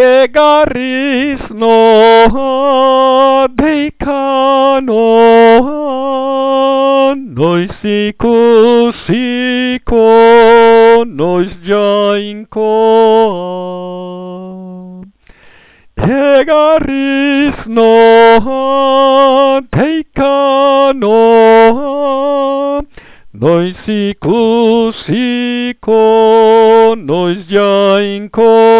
Llegaris no decano nois sicus sico nois jainco Llegaris no decano nois sicus sico nois jainco